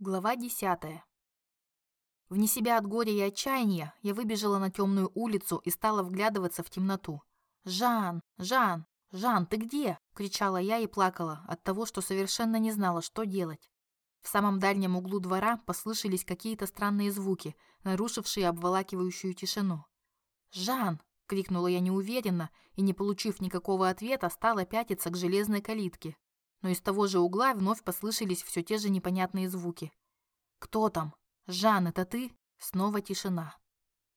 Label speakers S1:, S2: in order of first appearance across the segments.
S1: Глава десятая. Вне себя от горя и отчаяния я выбежала на темную улицу и стала вглядываться в темноту. «Жан! Жан! Жан, ты где?» – кричала я и плакала от того, что совершенно не знала, что делать. В самом дальнем углу двора послышались какие-то странные звуки, нарушившие обволакивающую тишину. «Жан!» – крикнула я неуверенно и, не получив никакого ответа, стала пятиться к железной калитке но из того же угла вновь послышались все те же непонятные звуки. «Кто там? Жан, это ты?» Снова тишина.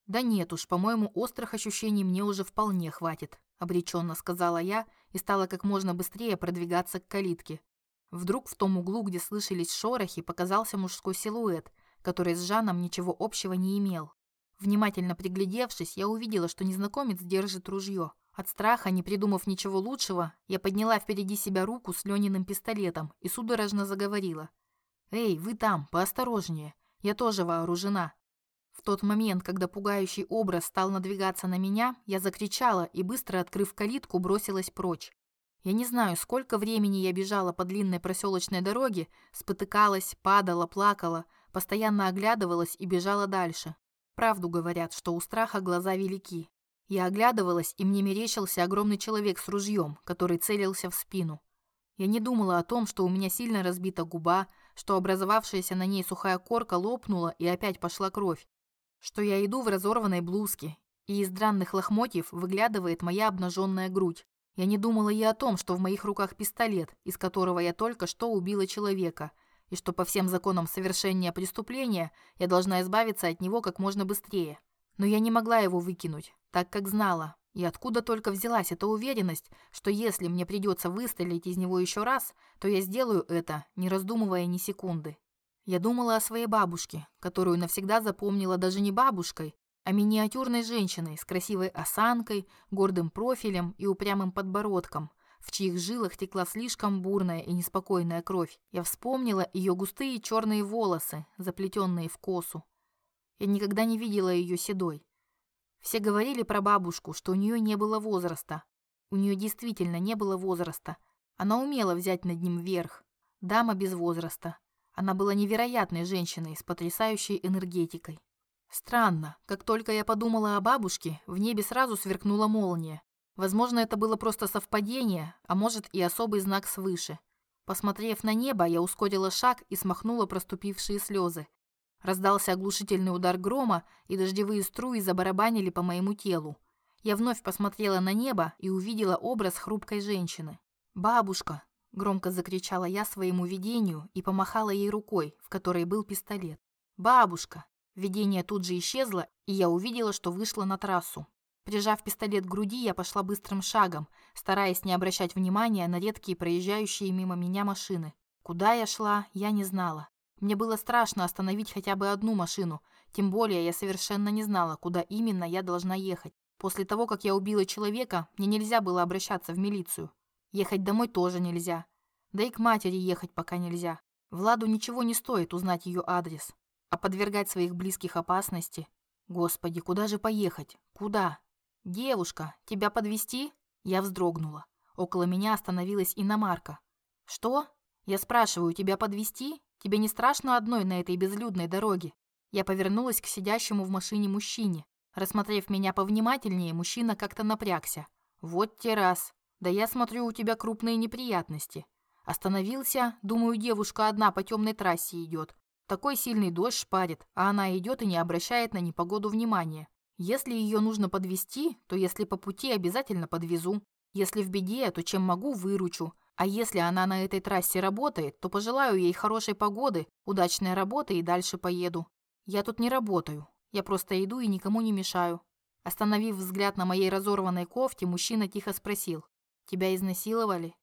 S1: «Да нет уж, по-моему, острых ощущений мне уже вполне хватит», обреченно сказала я и стала как можно быстрее продвигаться к калитке. Вдруг в том углу, где слышались шорохи, показался мужской силуэт, который с Жаном ничего общего не имел. Внимательно приглядевшись, я увидела, что незнакомец держит ружье. От страха, не придумав ничего лучшего, я подняла впереди себя руку с Лениным пистолетом и судорожно заговорила. «Эй, вы там, поосторожнее, я тоже вооружена». В тот момент, когда пугающий образ стал надвигаться на меня, я закричала и, быстро открыв калитку, бросилась прочь. Я не знаю, сколько времени я бежала по длинной проселочной дороге, спотыкалась, падала, плакала, постоянно оглядывалась и бежала дальше. Правду говорят, что у страха глаза велики, я оглядывалась, и мне мерещился огромный человек с ружьем, который целился в спину. Я не думала о том, что у меня сильно разбита губа, что образовавшаяся на ней сухая корка лопнула и опять пошла кровь, что я иду в разорванной блузке, и из дранных лохмотьев выглядывает моя обнаженная грудь. Я не думала и о том, что в моих руках пистолет, из которого я только что убила человека, и что по всем законам совершения преступления я должна избавиться от него как можно быстрее. Но я не могла его выкинуть, так как знала, и откуда только взялась эта уверенность, что если мне придется выстрелить из него еще раз, то я сделаю это, не раздумывая ни секунды. Я думала о своей бабушке, которую навсегда запомнила даже не бабушкой, а миниатюрной женщиной с красивой осанкой, гордым профилем и упрямым подбородком, в чьих жилах текла слишком бурная и неспокойная кровь. Я вспомнила ее густые черные волосы, заплетенные в косу, я никогда не видела ее седой. Все говорили про бабушку, что у нее не было возраста. У нее действительно не было возраста. Она умела взять над ним верх. Дама без возраста. Она была невероятной женщиной с потрясающей энергетикой. Странно, как только я подумала о бабушке, в небе сразу сверкнула молния. Возможно, это было просто совпадение, а может и особый знак свыше. Посмотрев на небо, я ускорила шаг и смахнула проступившие слезы. Раздался оглушительный удар грома, и дождевые струи забарабанили по моему телу. Я вновь посмотрела на небо и увидела образ хрупкой женщины. «Бабушка!» – громко закричала я своему видению и помахала ей рукой, в которой был пистолет. «Бабушка!» Видение тут же исчезло, и я увидела, что вышла на трассу. Прижав пистолет к груди, я пошла быстрым шагом, стараясь не обращать внимания на редкие проезжающие мимо меня машины. Куда я шла, я не знала. Мне было страшно остановить хотя бы одну машину, тем более я совершенно не знала, куда именно я должна ехать. После того, как я убила человека, мне нельзя было обращаться в милицию. Ехать домой тоже нельзя. Да и к матери ехать пока нельзя. Владу ничего не стоит узнать ее адрес. А подвергать своих близких опасности? Господи, куда же поехать? Куда? Девушка, тебя подвести? Я вздрогнула. Около меня остановилась иномарка. Что? Я спрашиваю, тебя подвести? Тебе не страшно одной на этой безлюдной дороге? Я повернулась к сидящему в машине мужчине. Рассмотрев меня повнимательнее, мужчина как-то напрягся. Вот те раз. Да я смотрю, у тебя крупные неприятности. Остановился, думаю, девушка одна по темной трассе идет. Такой сильный дождь шпарит, а она идет и не обращает на непогоду внимания. Если ее нужно подвести, то если по пути обязательно подвезу. Если в беде, то чем могу, выручу. А если она на этой трассе работает, то пожелаю ей хорошей погоды, удачной работы и дальше поеду. Я тут не работаю. Я просто иду и никому не мешаю. Остановив взгляд на моей разорванной кофте, мужчина тихо спросил: "Тебя изнасиловали?"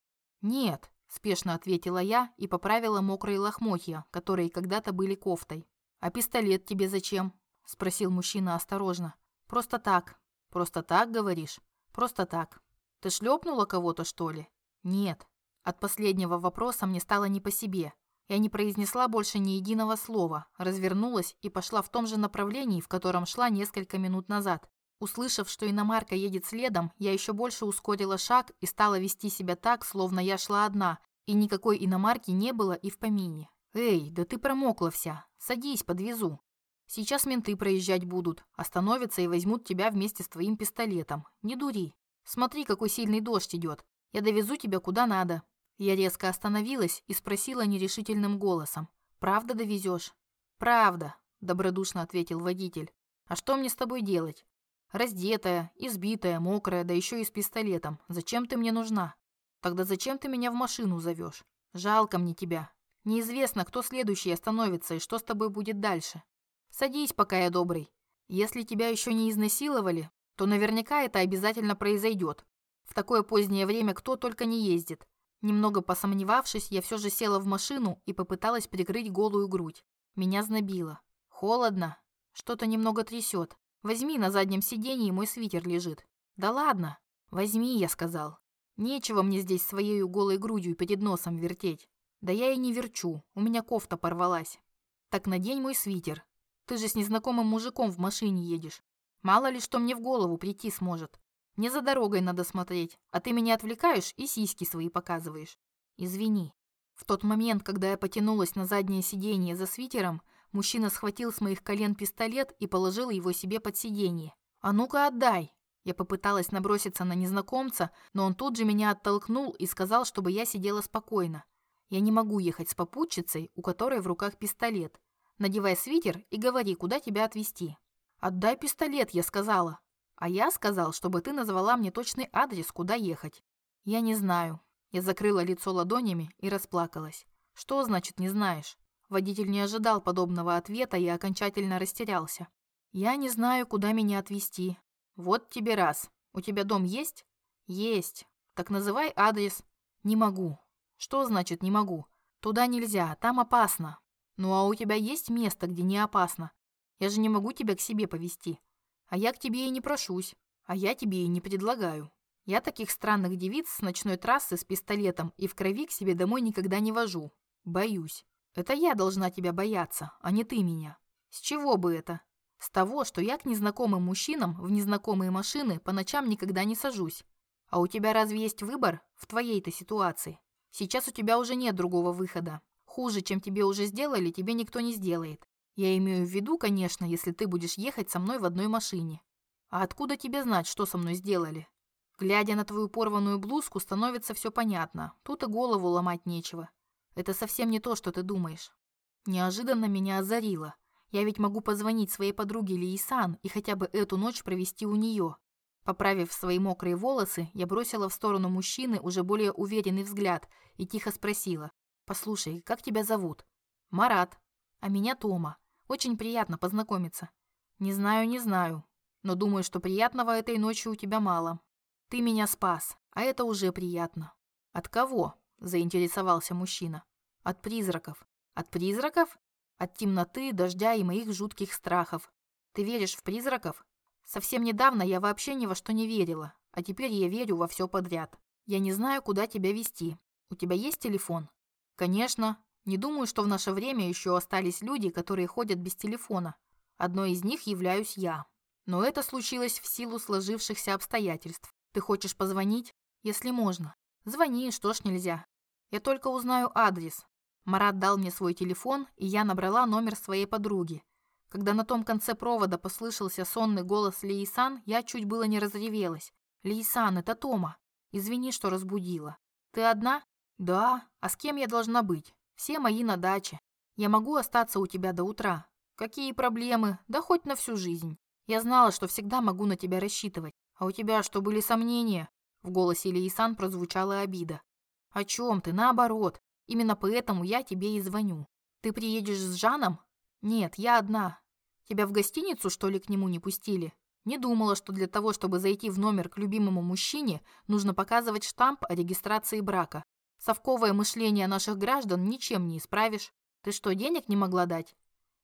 S1: "Нет", спешно ответила я и поправила мокрые лохмотья, которые когда-то были кофтой. "А пистолет тебе зачем?" спросил мужчина осторожно. "Просто так. Просто так говоришь? Просто так. Ты шлепнула кого-то, что ли?" "Нет. От последнего вопроса мне стало не по себе. Я не произнесла больше ни единого слова, развернулась и пошла в том же направлении, в котором шла несколько минут назад. Услышав, что иномарка едет следом, я еще больше ускорила шаг и стала вести себя так, словно я шла одна, и никакой иномарки не было и в помине. Эй, да ты промокла вся. Садись, подвезу. Сейчас менты проезжать будут, остановятся и возьмут тебя вместе с твоим пистолетом. Не дури. Смотри, какой сильный дождь идет. Я довезу тебя куда надо. Я резко остановилась и спросила нерешительным голосом. «Правда довезешь?» «Правда», – добродушно ответил водитель. «А что мне с тобой делать? Раздетая, избитая, мокрая, да еще и с пистолетом. Зачем ты мне нужна? Тогда зачем ты меня в машину зовешь? Жалко мне тебя. Неизвестно, кто следующий остановится и что с тобой будет дальше. Садись, пока я добрый. Если тебя еще не изнасиловали, то наверняка это обязательно произойдет. В такое позднее время кто только не ездит. Немного посомневавшись, я все же села в машину и попыталась прикрыть голую грудь. Меня знобило. Холодно. Что-то немного трясет. Возьми, на заднем сиденье мой свитер лежит. Да ладно. Возьми, я сказал. Нечего мне здесь своей голой грудью перед носом вертеть. Да я и не верчу, у меня кофта порвалась. Так надень мой свитер. Ты же с незнакомым мужиком в машине едешь. Мало ли что мне в голову прийти сможет. Мне за дорогой надо смотреть, а ты меня отвлекаешь и сиськи свои показываешь. Извини. В тот момент, когда я потянулась на заднее сиденье за свитером, мужчина схватил с моих колен пистолет и положил его себе под сиденье. «А ну-ка отдай!» Я попыталась наброситься на незнакомца, но он тут же меня оттолкнул и сказал, чтобы я сидела спокойно. Я не могу ехать с попутчицей, у которой в руках пистолет. Надевай свитер и говори, куда тебя отвезти. Отдай пистолет, я сказала. А я сказал, чтобы ты назвала мне точный адрес, куда ехать. Я не знаю. Я закрыла лицо ладонями и расплакалась. Что значит «не знаешь»? Водитель не ожидал подобного ответа и окончательно растерялся. Я не знаю, куда меня отвезти. Вот тебе раз. У тебя дом есть? Есть. Так называй адрес. Не могу. Что значит «не могу»? Туда нельзя, там опасно. Ну а у тебя есть место, где не опасно? Я же не могу тебя к себе повести. А я к тебе и не прошусь. А я тебе и не предлагаю. Я таких странных девиц с ночной трассы с пистолетом и в крови к себе домой никогда не вожу. Боюсь. Это я должна тебя бояться, а не ты меня. С чего бы это? С того, что я к незнакомым мужчинам в незнакомые машины по ночам никогда не сажусь. А у тебя разве есть выбор в твоей-то ситуации? Сейчас у тебя уже нет другого выхода. Хуже, чем тебе уже сделали, тебе никто не сделает. Я имею в виду, конечно, если ты будешь ехать со мной в одной машине. А откуда тебе знать, что со мной сделали? Глядя на твою порванную блузку, становится все понятно. Тут и голову ломать нечего. Это совсем не то, что ты думаешь. Неожиданно меня озарило. Я ведь могу позвонить своей подруге Лиисан и хотя бы эту ночь провести у нее. Поправив свои мокрые волосы, я бросила в сторону мужчины уже более уверенный взгляд и тихо спросила. «Послушай, как тебя зовут?» «Марат. А меня Тома. Очень приятно познакомиться». «Не знаю, не знаю. Но думаю, что приятного этой ночью у тебя мало. Ты меня спас, а это уже приятно». «От кого?» – заинтересовался мужчина. «От призраков». «От призраков?» «От темноты, дождя и моих жутких страхов. Ты веришь в призраков?» Совсем недавно я вообще ни во что не верила, а теперь я верю во все подряд. Я не знаю, куда тебя вести. У тебя есть телефон? Конечно. Не думаю, что в наше время еще остались люди, которые ходят без телефона. Одной из них являюсь я. Но это случилось в силу сложившихся обстоятельств. Ты хочешь позвонить? Если можно. Звони, что ж нельзя. Я только узнаю адрес. Марат дал мне свой телефон, и я набрала номер своей подруги, когда на том конце провода послышался сонный голос Лейсан, я чуть было не разревелась. «Лейсан, это Тома. Извини, что разбудила. Ты одна?» «Да. А с кем я должна быть? Все мои на даче. Я могу остаться у тебя до утра. Какие проблемы? Да хоть на всю жизнь. Я знала, что всегда могу на тебя рассчитывать. А у тебя что, были сомнения?» В голосе Лейсан прозвучала обида. «О чем ты? Наоборот. Именно поэтому я тебе и звоню. Ты приедешь с Жаном? «Нет, я одна. Тебя в гостиницу, что ли, к нему не пустили? Не думала, что для того, чтобы зайти в номер к любимому мужчине, нужно показывать штамп о регистрации брака. Совковое мышление наших граждан ничем не исправишь. Ты что, денег не могла дать?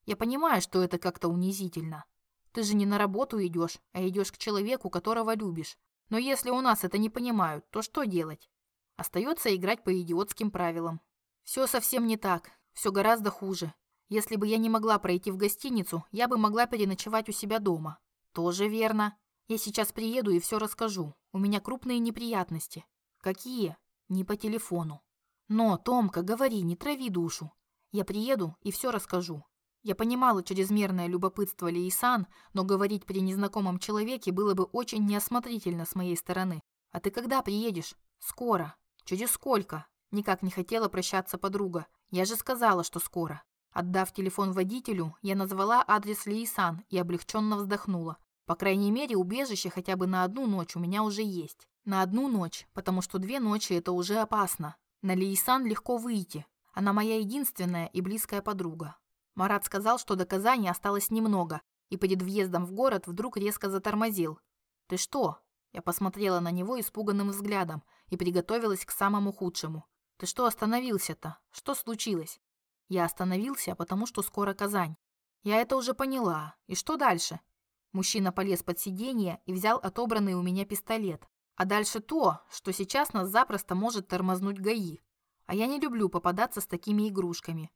S1: Я понимаю, что это как-то унизительно. Ты же не на работу идешь, а идешь к человеку, которого любишь. Но если у нас это не понимают, то что делать? Остается играть по идиотским правилам. Все совсем не так. Все гораздо хуже. Если бы я не могла пройти в гостиницу, я бы могла переночевать у себя дома. Тоже верно. Я сейчас приеду и все расскажу. У меня крупные неприятности. Какие? Не по телефону. Но, Томка, говори, не трави душу. Я приеду и все расскажу. Я понимала чрезмерное любопытство Лейсан, но говорить при незнакомом человеке было бы очень неосмотрительно с моей стороны. А ты когда приедешь? Скоро. Через сколько? Никак не хотела прощаться подруга. Я же сказала, что скоро. Отдав телефон водителю, я назвала адрес Лейсан и облегченно вздохнула. По крайней мере, убежище хотя бы на одну ночь у меня уже есть. На одну ночь, потому что две ночи это уже опасно. На Лейсан легко выйти. Она моя единственная и близкая подруга. Марат сказал, что до Казани осталось немного, и перед въездом в город вдруг резко затормозил. «Ты что?» Я посмотрела на него испуганным взглядом и приготовилась к самому худшему. «Ты что остановился-то? Что случилось?» Я остановился, потому что скоро Казань. Я это уже поняла. И что дальше? Мужчина полез под сиденье и взял отобранный у меня пистолет. А дальше то, что сейчас нас запросто может тормознуть ГАИ. А я не люблю попадаться с такими игрушками.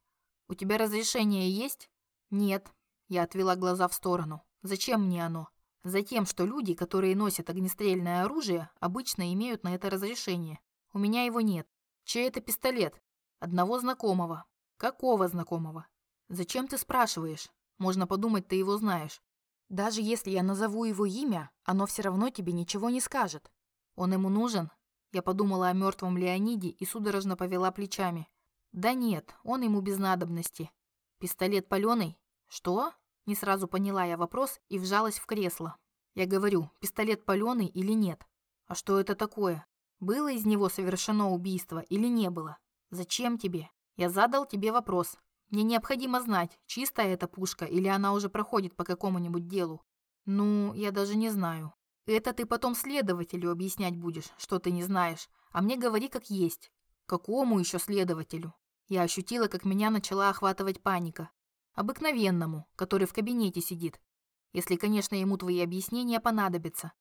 S1: У тебя разрешение есть? Нет. Я отвела глаза в сторону. Зачем мне оно? Затем, что люди, которые носят огнестрельное оружие, обычно имеют на это разрешение. У меня его нет. Чей это пистолет? Одного знакомого. Какого знакомого? Зачем ты спрашиваешь? Можно подумать, ты его знаешь. Даже если я назову его имя, оно все равно тебе ничего не скажет. Он ему нужен? Я подумала о мертвом Леониде и судорожно повела плечами. Да нет, он ему без надобности. Пистолет паленый? Что? Не сразу поняла я вопрос и вжалась в кресло. Я говорю, пистолет паленый или нет? А что это такое? Было из него совершено убийство или не было? Зачем тебе? Я задал тебе вопрос. Мне необходимо знать, чистая эта пушка или она уже проходит по какому-нибудь делу. Ну, я даже не знаю. Это ты потом следователю объяснять будешь, что ты не знаешь, а мне говори как есть. Какому еще следователю? Я ощутила, как меня начала охватывать паника. Обыкновенному, который в кабинете сидит. Если, конечно, ему твои объяснения понадобятся.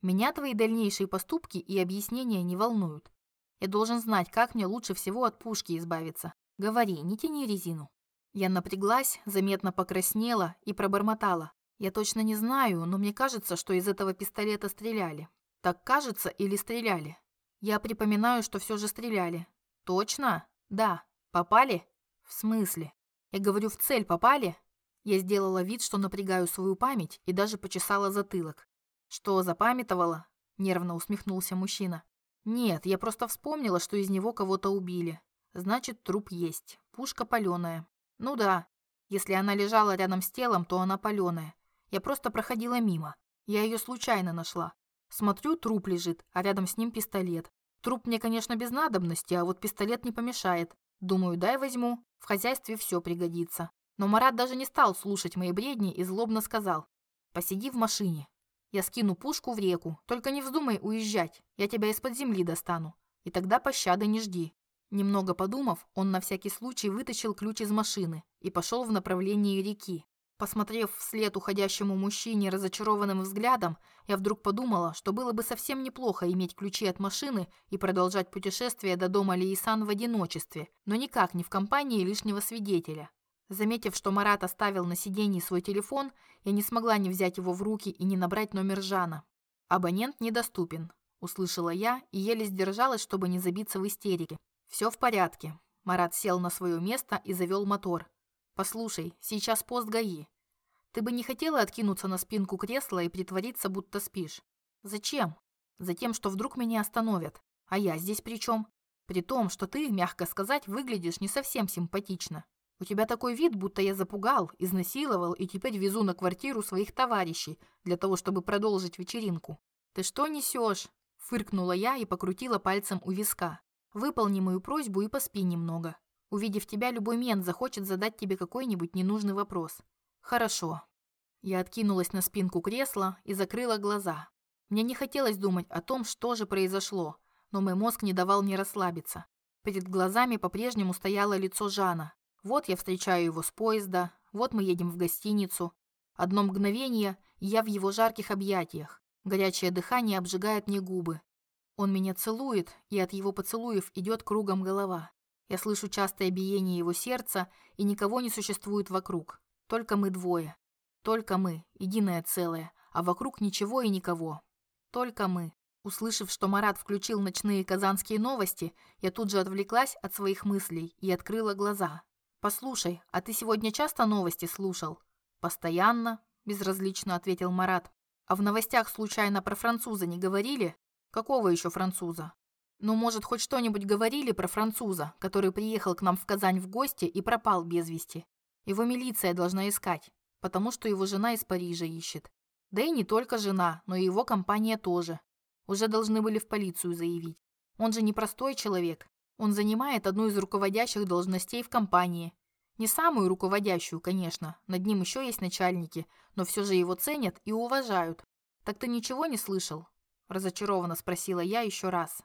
S1: Меня твои дальнейшие поступки и объяснения не волнуют. Я должен знать, как мне лучше всего от пушки избавиться. Говори, не тяни резину. Я напряглась, заметно покраснела и пробормотала. Я точно не знаю, но мне кажется, что из этого пистолета стреляли. Так кажется или стреляли? Я припоминаю, что все же стреляли. Точно? Да. Попали? В смысле? Я говорю, в цель попали? Я сделала вид, что напрягаю свою память и даже почесала затылок. Что, запамятовала? Нервно усмехнулся мужчина. Нет, я просто вспомнила, что из него кого-то убили. Значит, труп есть. Пушка паленая. Ну да. Если она лежала рядом с телом, то она паленая. Я просто проходила мимо. Я ее случайно нашла. Смотрю, труп лежит, а рядом с ним пистолет. Труп мне, конечно, без надобности, а вот пистолет не помешает. Думаю, дай возьму. В хозяйстве все пригодится. Но Марат даже не стал слушать мои бредни и злобно сказал. «Посиди в машине. Я скину пушку в реку. Только не вздумай уезжать. Я тебя из-под земли достану. И тогда пощады не жди». Немного подумав, он на всякий случай вытащил ключ из машины и пошел в направлении реки. Посмотрев вслед уходящему мужчине разочарованным взглядом, я вдруг подумала, что было бы совсем неплохо иметь ключи от машины и продолжать путешествие до дома Лейсан в одиночестве, но никак не в компании лишнего свидетеля. Заметив, что Марат оставил на сиденье свой телефон, я не смогла не взять его в руки и не набрать номер Жана. «Абонент недоступен», – услышала я и еле сдержалась, чтобы не забиться в истерике. «Все в порядке». Марат сел на свое место и завел мотор. «Послушай, сейчас пост ГАИ. Ты бы не хотела откинуться на спинку кресла и притвориться, будто спишь? Зачем? Затем, что вдруг меня остановят. А я здесь при чем? При том, что ты, мягко сказать, выглядишь не совсем симпатично. У тебя такой вид, будто я запугал, изнасиловал и теперь везу на квартиру своих товарищей для того, чтобы продолжить вечеринку. Ты что несешь? Фыркнула я и покрутила пальцем у виска. Выполни мою просьбу и поспи немного. Увидев тебя, любой мент захочет задать тебе какой-нибудь ненужный вопрос. Хорошо. Я откинулась на спинку кресла и закрыла глаза. Мне не хотелось думать о том, что же произошло, но мой мозг не давал мне расслабиться. Перед глазами по-прежнему стояло лицо Жана. Вот я встречаю его с поезда, вот мы едем в гостиницу. Одно мгновение, и я в его жарких объятиях. Горячее дыхание обжигает мне губы. Он меня целует, и от его поцелуев идет кругом голова. Я слышу частое биение его сердца, и никого не существует вокруг. Только мы двое. Только мы, единое целое, а вокруг ничего и никого. Только мы. Услышав, что Марат включил ночные казанские новости, я тут же отвлеклась от своих мыслей и открыла глаза. «Послушай, а ты сегодня часто новости слушал?» «Постоянно», – безразлично ответил Марат. «А в новостях случайно про француза не говорили?» «Какого еще француза?» «Ну, может, хоть что-нибудь говорили про француза, который приехал к нам в Казань в гости и пропал без вести? Его милиция должна искать, потому что его жена из Парижа ищет. Да и не только жена, но и его компания тоже. Уже должны были в полицию заявить. Он же не простой человек. Он занимает одну из руководящих должностей в компании. Не самую руководящую, конечно, над ним еще есть начальники, но все же его ценят и уважают. Так ты ничего не слышал? Разочарованно спросила я еще раз.